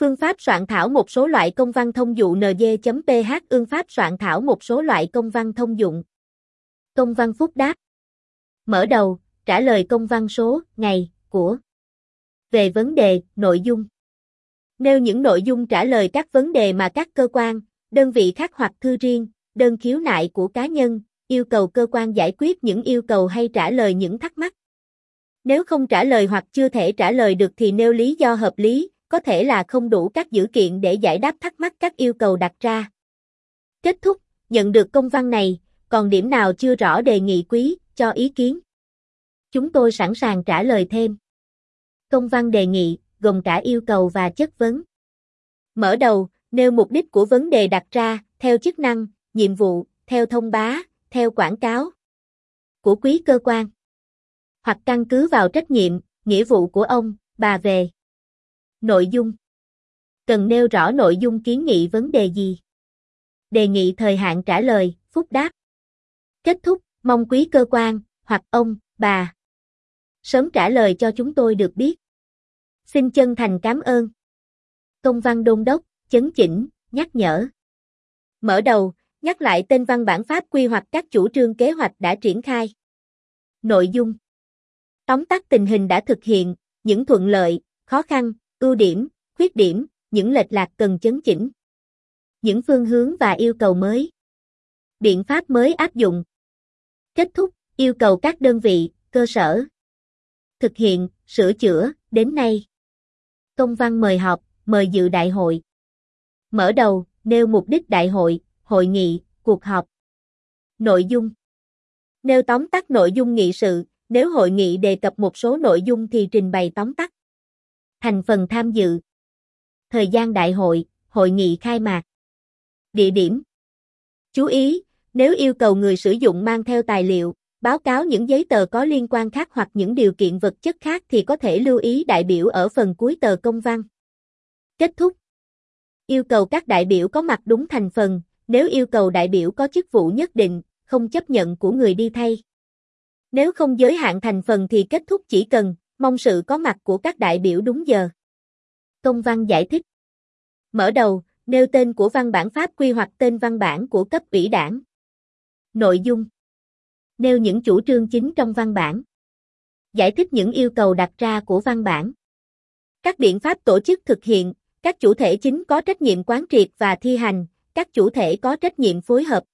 Phương pháp soạn thảo một số loại công văn thông dụ nd.ph Ương pháp soạn thảo một số loại công văn thông dụng. Công văn phúc đáp. Mở đầu, trả lời công văn số, ngày, của. Về vấn đề, nội dung. Nêu những nội dung trả lời các vấn đề mà các cơ quan, đơn vị khác hoặc thư riêng, đơn khiếu nại của cá nhân, yêu cầu cơ quan giải quyết những yêu cầu hay trả lời những thắc mắc. Nếu không trả lời hoặc chưa thể trả lời được thì nêu lý do hợp lý, có thể là không đủ các dữ kiện để giải đáp thắc mắc các yêu cầu đặt ra. Kết thúc, nhận được công văn này, còn điểm nào chưa rõ đề nghị quý, cho ý kiến. Chúng tôi sẵn sàng trả lời thêm. Công văn đề nghị, gồm cả yêu cầu và chất vấn. Mở đầu, nêu mục đích của vấn đề đặt ra, theo chức năng, nhiệm vụ, theo thông bá, theo quảng cáo của quý cơ quan. Hoặc căn cứ vào trách nhiệm, nghĩa vụ của ông, bà về. Nội dung Cần nêu rõ nội dung kiến nghị vấn đề gì. Đề nghị thời hạn trả lời, phúc đáp. Kết thúc, mong quý cơ quan, hoặc ông, bà. Sớm trả lời cho chúng tôi được biết. Xin chân thành cảm ơn. Công văn đôn đốc, chấn chỉnh, nhắc nhở. Mở đầu, nhắc lại tên văn bản pháp quy hoạch các chủ trương kế hoạch đã triển khai. Nội dung Tóm tắt tình hình đã thực hiện, những thuận lợi, khó khăn, ưu điểm, khuyết điểm, những lệch lạc cần chấn chỉnh. Những phương hướng và yêu cầu mới. Biện pháp mới áp dụng. Kết thúc, yêu cầu các đơn vị, cơ sở. Thực hiện, sửa chữa, đến nay. Công văn mời họp, mời dự đại hội. Mở đầu, nêu mục đích đại hội, hội nghị, cuộc họp. Nội dung Nêu tóm tắt nội dung nghị sự, nếu hội nghị đề cập một số nội dung thì trình bày tóm tắt. Thành phần tham dự Thời gian đại hội, hội nghị khai mạc Địa điểm Chú ý, nếu yêu cầu người sử dụng mang theo tài liệu, báo cáo những giấy tờ có liên quan khác hoặc những điều kiện vật chất khác thì có thể lưu ý đại biểu ở phần cuối tờ công văn. Kết thúc Yêu cầu các đại biểu có mặt đúng thành phần, nếu yêu cầu đại biểu có chức vụ nhất định, không chấp nhận của người đi thay. Nếu không giới hạn thành phần thì kết thúc chỉ cần, mong sự có mặt của các đại biểu đúng giờ. Công văn giải thích Mở đầu, nêu tên của văn bản pháp quy hoạch tên văn bản của cấp ủy đảng. Nội dung Nêu những chủ trương chính trong văn bản. Giải thích những yêu cầu đặt ra của văn bản. Các biện pháp tổ chức thực hiện, các chủ thể chính có trách nhiệm quán triệt và thi hành, các chủ thể có trách nhiệm phối hợp.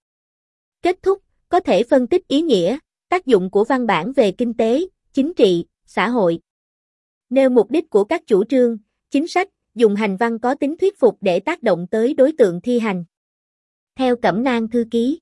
Kết thúc, có thể phân tích ý nghĩa, tác dụng của văn bản về kinh tế, chính trị, xã hội. Nêu mục đích của các chủ trương, chính sách, dùng hành văn có tính thuyết phục để tác động tới đối tượng thi hành. Theo Cẩm nang thư ký